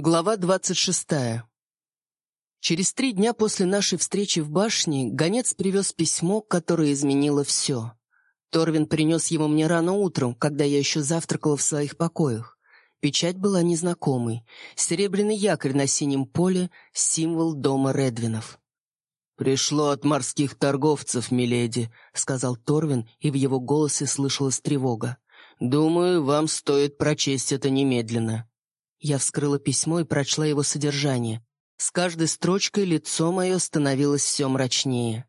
Глава двадцать шестая. Через три дня после нашей встречи в башне гонец привез письмо, которое изменило все. Торвин принес его мне рано утром, когда я еще завтракала в своих покоях. Печать была незнакомой. Серебряный якорь на синем поле — символ дома Редвинов. «Пришло от морских торговцев, миледи», — сказал Торвин, и в его голосе слышалась тревога. «Думаю, вам стоит прочесть это немедленно». Я вскрыла письмо и прочла его содержание. С каждой строчкой лицо мое становилось все мрачнее.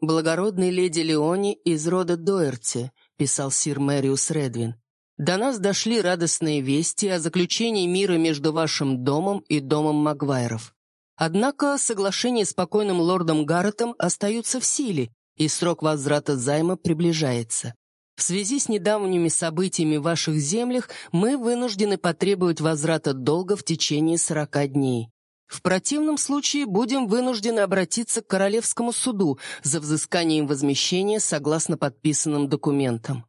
«Благородной леди Леони из рода Доерти», — писал сир Мэриус Редвин. «До нас дошли радостные вести о заключении мира между вашим домом и домом Магуайров. Однако соглашения с покойным лордом Гарретом остаются в силе, и срок возврата займа приближается. В связи с недавними событиями в ваших землях мы вынуждены потребовать возврата долга в течение 40 дней. В противном случае будем вынуждены обратиться к Королевскому суду за взысканием возмещения согласно подписанным документам.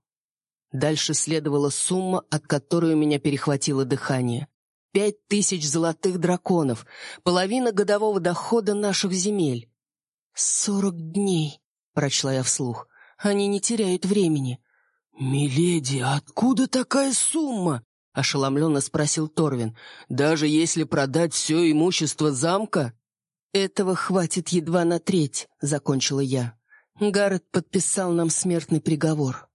Дальше следовала сумма, от которой у меня перехватило дыхание. Пять тысяч золотых драконов, половина годового дохода наших земель. «Сорок дней», — прочла я вслух. «Они не теряют времени. «Миледи, откуда такая сумма?» — ошеломленно спросил Торвин. «Даже если продать все имущество замка?» «Этого хватит едва на треть», — закончила я. Гаррет подписал нам смертный приговор.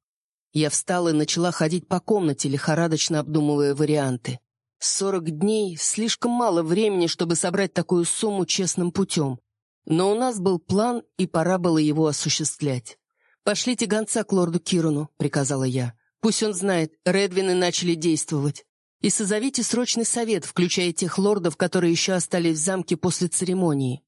Я встала и начала ходить по комнате, лихорадочно обдумывая варианты. Сорок дней — слишком мало времени, чтобы собрать такую сумму честным путем. Но у нас был план, и пора было его осуществлять. «Пошлите гонца к лорду Кирону», — приказала я. «Пусть он знает, Редвины начали действовать. И созовите срочный совет, включая тех лордов, которые еще остались в замке после церемонии».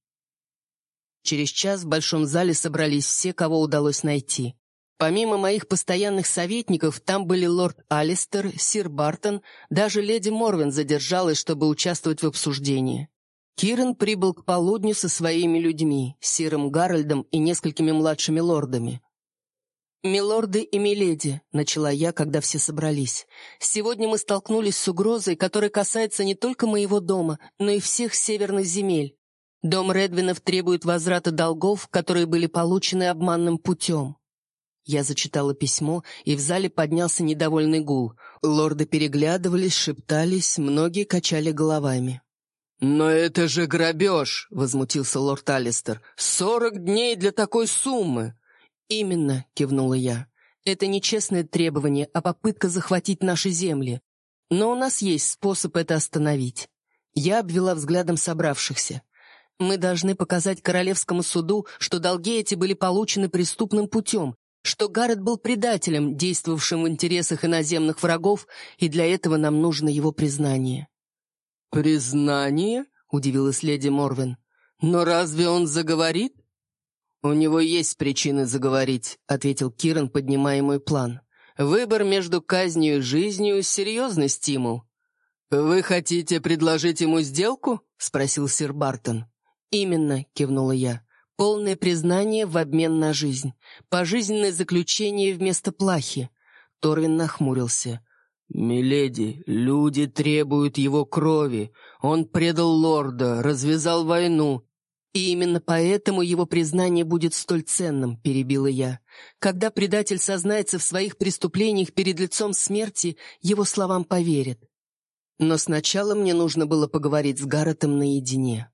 Через час в большом зале собрались все, кого удалось найти. Помимо моих постоянных советников, там были лорд Алистер, сир Бартон, даже леди Морвин задержалась, чтобы участвовать в обсуждении. Кирен прибыл к полудню со своими людьми, сиром Гарольдом и несколькими младшими лордами. «Милорды и миледи», — начала я, когда все собрались, «сегодня мы столкнулись с угрозой, которая касается не только моего дома, но и всех северных земель. Дом Редвинов требует возврата долгов, которые были получены обманным путем». Я зачитала письмо, и в зале поднялся недовольный гул. Лорды переглядывались, шептались, многие качали головами. «Но это же грабеж!» — возмутился лорд Алистер. «Сорок дней для такой суммы!» «Именно», — кивнула я. «Это не честное требование, а попытка захватить наши земли. Но у нас есть способ это остановить». Я обвела взглядом собравшихся. «Мы должны показать Королевскому суду, что долги эти были получены преступным путем, что Гаррет был предателем, действовавшим в интересах иноземных врагов, и для этого нам нужно его признание». «Признание?» — удивилась леди Морвин. «Но разве он заговорит?» «У него есть причины заговорить», — ответил Киран, поднимая мой план. «Выбор между казнью и жизнью — серьезный стимул». «Вы хотите предложить ему сделку?» — спросил сир Бартон. «Именно», — кивнула я. «Полное признание в обмен на жизнь. Пожизненное заключение вместо плахи». Торвин нахмурился. «Миледи, люди требуют его крови. Он предал лорда, развязал войну. «И именно поэтому его признание будет столь ценным», — перебила я. «Когда предатель сознается в своих преступлениях перед лицом смерти, его словам поверят. Но сначала мне нужно было поговорить с Гарретом наедине».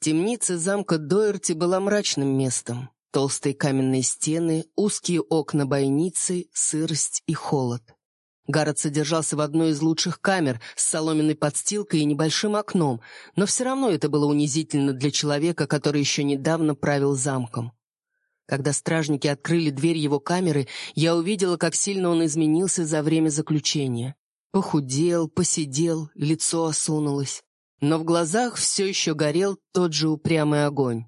Темница замка Дойерти была мрачным местом. Толстые каменные стены, узкие окна бойницы, сырость и холод. Гаррет содержался в одной из лучших камер с соломенной подстилкой и небольшим окном, но все равно это было унизительно для человека, который еще недавно правил замком. Когда стражники открыли дверь его камеры, я увидела, как сильно он изменился за время заключения. Похудел, посидел, лицо осунулось. Но в глазах все еще горел тот же упрямый огонь.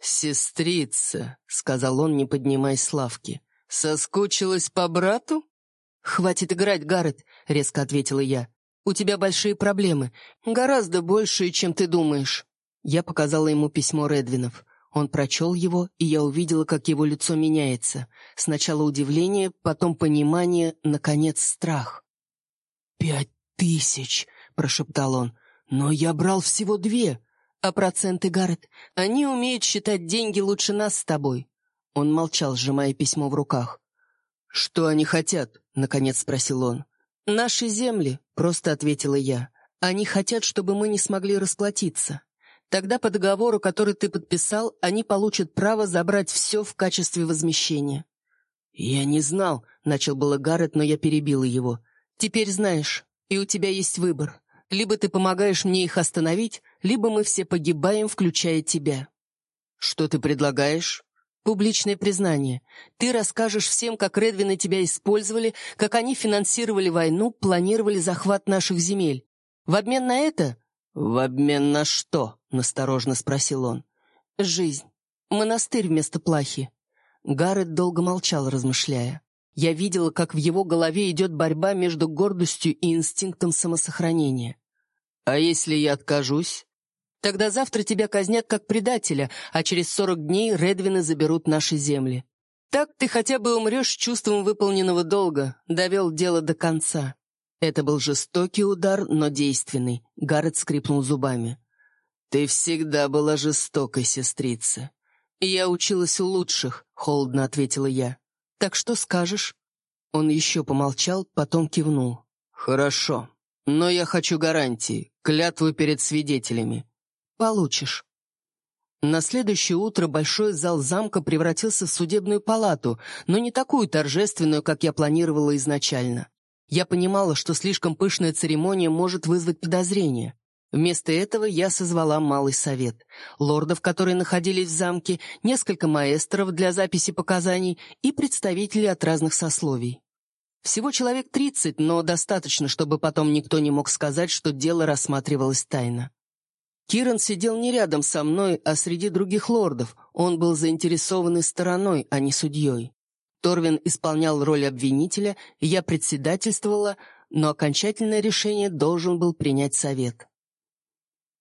«Сестрица», — сказал он, не поднимая с лавки, — «соскучилась по брату?» «Хватит играть, Гаррет», — резко ответила я. «У тебя большие проблемы. Гораздо большие, чем ты думаешь». Я показала ему письмо Редвинов. Он прочел его, и я увидела, как его лицо меняется. Сначала удивление, потом понимание, наконец, страх. «Пять тысяч!» — прошептал он. «Но я брал всего две. А проценты, Гаррет? Они умеют считать деньги лучше нас с тобой». Он молчал, сжимая письмо в руках. «Что они хотят?» — наконец спросил он. «Наши земли», — просто ответила я. «Они хотят, чтобы мы не смогли расплатиться. Тогда по договору, который ты подписал, они получат право забрать все в качестве возмещения». «Я не знал», — начал было Гаррет, но я перебила его. «Теперь знаешь, и у тебя есть выбор. Либо ты помогаешь мне их остановить, либо мы все погибаем, включая тебя». «Что ты предлагаешь?» «Публичное признание. Ты расскажешь всем, как Редвины тебя использовали, как они финансировали войну, планировали захват наших земель. В обмен на это...» «В обмен на что?» — насторожно спросил он. «Жизнь. Монастырь вместо плахи». Гаррет долго молчал, размышляя. Я видела, как в его голове идет борьба между гордостью и инстинктом самосохранения. «А если я откажусь?» «Тогда завтра тебя казнят как предателя, а через сорок дней Редвины заберут наши земли. Так ты хотя бы умрешь чувством выполненного долга, довел дело до конца». Это был жестокий удар, но действенный. Гаррет скрипнул зубами. «Ты всегда была жестокой, сестрица». «Я училась у лучших», — холодно ответила я. Так что скажешь?» Он еще помолчал, потом кивнул. «Хорошо. Но я хочу гарантии, клятву перед свидетелями». «Получишь». На следующее утро большой зал замка превратился в судебную палату, но не такую торжественную, как я планировала изначально. Я понимала, что слишком пышная церемония может вызвать подозрения. Вместо этого я созвала малый совет. Лордов, которые находились в замке, несколько маэстров для записи показаний и представителей от разных сословий. Всего человек тридцать, но достаточно, чтобы потом никто не мог сказать, что дело рассматривалось тайно. Киран сидел не рядом со мной, а среди других лордов. Он был заинтересованной стороной, а не судьей. Торвин исполнял роль обвинителя, я председательствовала, но окончательное решение должен был принять совет.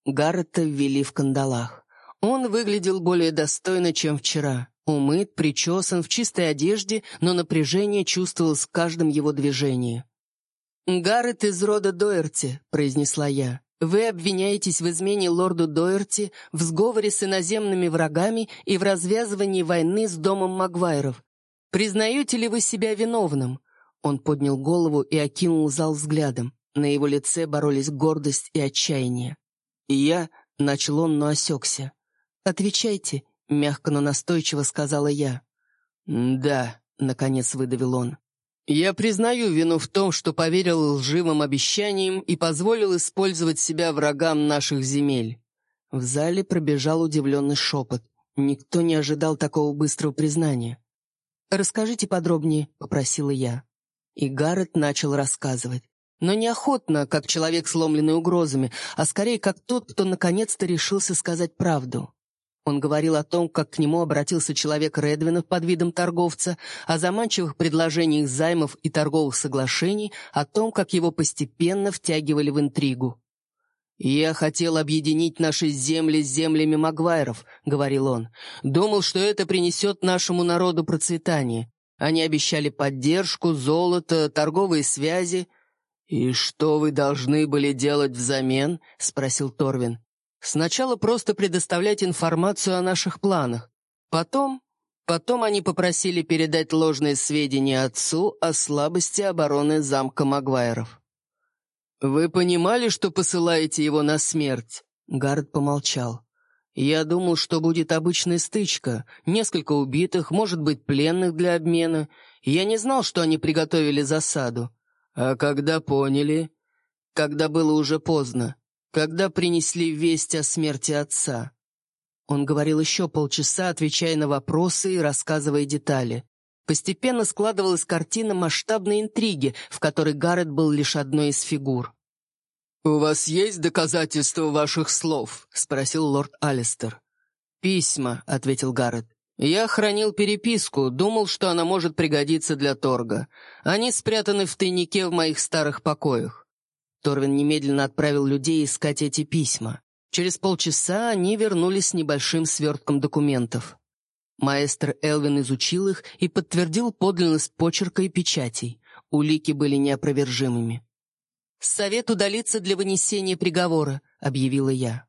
Гаррета ввели в кандалах. Он выглядел более достойно, чем вчера. Умыт, причесан, в чистой одежде, но напряжение чувствовалось с каждым его движением. «Гаррет из рода Доерти», — произнесла я. «Вы обвиняетесь в измене лорду Доерти, в сговоре с иноземными врагами и в развязывании войны с домом Магвайров. Признаете ли вы себя виновным?» Он поднял голову и окинул зал взглядом. На его лице боролись гордость и отчаяние. И я, — начал он, но осекся. «Отвечайте», — мягко, но настойчиво сказала я. «Да», — наконец выдавил он. «Я признаю вину в том, что поверил лживым обещаниям и позволил использовать себя врагам наших земель». В зале пробежал удивленный шепот. Никто не ожидал такого быстрого признания. «Расскажите подробнее», — попросила я. И Гаррет начал рассказывать но неохотно, как человек, сломленный угрозами, а скорее как тот, кто наконец-то решился сказать правду. Он говорил о том, как к нему обратился человек Редвинов под видом торговца, о заманчивых предложениях займов и торговых соглашений, о том, как его постепенно втягивали в интригу. «Я хотел объединить наши земли с землями Магвайров», — говорил он. «Думал, что это принесет нашему народу процветание. Они обещали поддержку, золото, торговые связи. «И что вы должны были делать взамен?» — спросил Торвин. «Сначала просто предоставлять информацию о наших планах. Потом... Потом они попросили передать ложные сведения отцу о слабости обороны замка Магуайров». «Вы понимали, что посылаете его на смерть?» Гард помолчал. «Я думал, что будет обычная стычка, несколько убитых, может быть, пленных для обмена. Я не знал, что они приготовили засаду. «А когда поняли?» «Когда было уже поздно. Когда принесли весть о смерти отца». Он говорил еще полчаса, отвечая на вопросы и рассказывая детали. Постепенно складывалась картина масштабной интриги, в которой Гаррет был лишь одной из фигур. «У вас есть доказательства ваших слов?» — спросил лорд Алистер. «Письма», — ответил Гаррет. Я хранил переписку, думал, что она может пригодиться для торга. Они спрятаны в тайнике в моих старых покоях. Торвин немедленно отправил людей искать эти письма. Через полчаса они вернулись с небольшим свертком документов. Маэстро Элвин изучил их и подтвердил подлинность почерка и печатей. Улики были неопровержимыми. «Совет удалиться для вынесения приговора», — объявила я.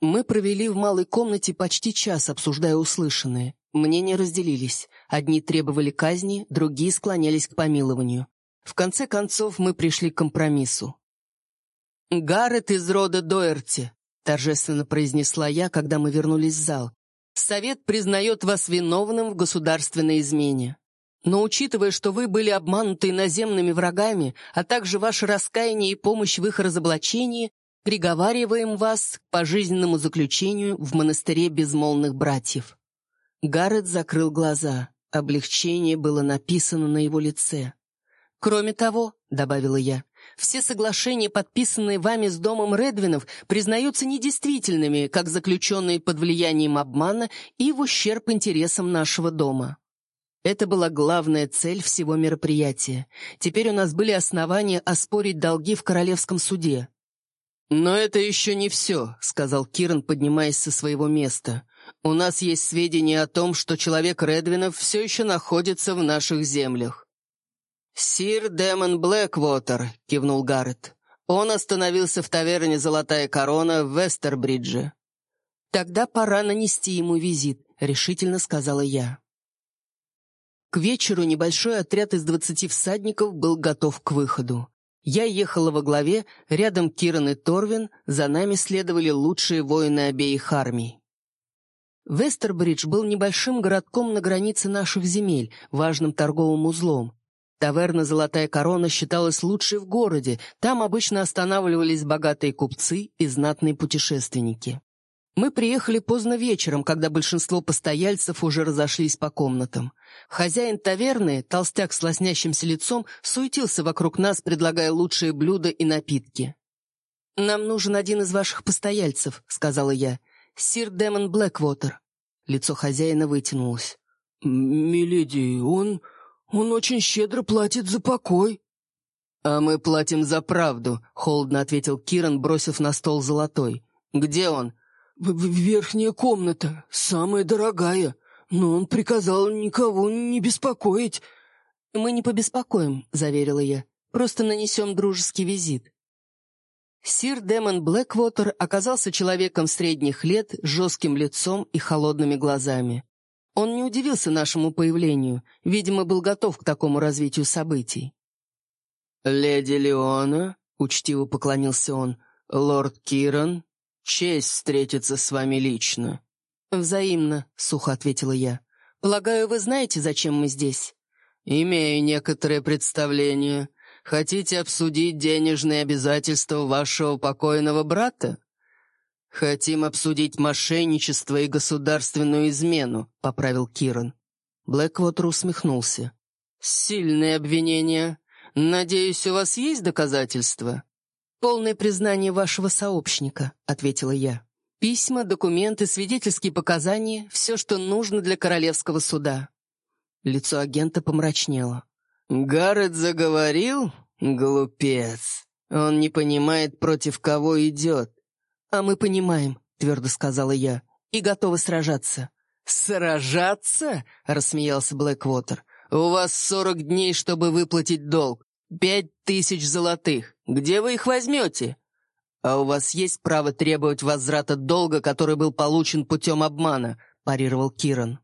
Мы провели в малой комнате почти час, обсуждая услышанное. Мнения разделились. Одни требовали казни, другие склонялись к помилованию. В конце концов мы пришли к компромиссу. «Гаррет из рода Доерти», — торжественно произнесла я, когда мы вернулись в зал. «Совет признает вас виновным в государственной измене. Но учитывая, что вы были обмануты наземными врагами, а также ваше раскаяние и помощь в их разоблачении, приговариваем вас к пожизненному заключению в монастыре безмолвных братьев». Гаррет закрыл глаза. Облегчение было написано на его лице. «Кроме того», — добавила я, все соглашения, подписанные вами с домом Редвинов, признаются недействительными, как заключенные под влиянием обмана и в ущерб интересам нашего дома. Это была главная цель всего мероприятия. Теперь у нас были основания оспорить долги в королевском суде. «Но это еще не все», — сказал Киран, поднимаясь со своего места. «У нас есть сведения о том, что человек Редвинов все еще находится в наших землях». «Сир Дэмон Блэквотер», — кивнул Гаррет. «Он остановился в таверне «Золотая корона» в Вестербридже». «Тогда пора нанести ему визит», — решительно сказала я. К вечеру небольшой отряд из двадцати всадников был готов к выходу. Я ехала во главе, рядом Киран и Торвин, за нами следовали лучшие воины обеих армий. Вестербридж был небольшим городком на границе наших земель, важным торговым узлом. Таверна «Золотая корона» считалась лучшей в городе, там обычно останавливались богатые купцы и знатные путешественники. Мы приехали поздно вечером, когда большинство постояльцев уже разошлись по комнатам. Хозяин таверны, толстяк с лоснящимся лицом, суетился вокруг нас, предлагая лучшие блюда и напитки. «Нам нужен один из ваших постояльцев», — сказала я. «Сир Дэмон Блэквотер». Лицо хозяина вытянулось. «Миледи, он...» Он очень щедро платит за покой». «А мы платим за правду», — холодно ответил Киран, бросив на стол золотой. «Где он?» в «Верхняя комната, самая дорогая, но он приказал никого не беспокоить». «Мы не побеспокоим», — заверила я. «Просто нанесем дружеский визит». Сир Демон Блэквотер оказался человеком средних лет, с жестким лицом и холодными глазами. Он не удивился нашему появлению, видимо, был готов к такому развитию событий. «Леди Леона», — учтиво поклонился он, — «лорд Киран, честь встретиться с вами лично». «Взаимно», — сухо ответила я. «Полагаю, вы знаете, зачем мы здесь?» «Имею некоторое представление. Хотите обсудить денежные обязательства вашего покойного брата?» «Хотим обсудить мошенничество и государственную измену», — поправил Киран. Блэквотер усмехнулся. «Сильные обвинения. Надеюсь, у вас есть доказательства?» «Полное признание вашего сообщника», — ответила я. «Письма, документы, свидетельские показания — все, что нужно для королевского суда». Лицо агента помрачнело. «Гаррет заговорил? Глупец. Он не понимает, против кого идет. «А мы понимаем», — твердо сказала я, — «и готовы сражаться». «Сражаться?» — рассмеялся Блэквотер. «У вас сорок дней, чтобы выплатить долг. Пять тысяч золотых. Где вы их возьмете?» «А у вас есть право требовать возврата долга, который был получен путем обмана», — парировал Киран.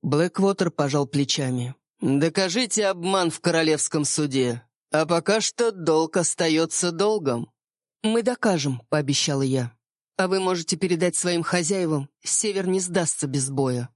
Блэквотер пожал плечами. «Докажите обман в королевском суде, а пока что долг остается долгом». «Мы докажем», — пообещала я. «А вы можете передать своим хозяевам, север не сдастся без боя».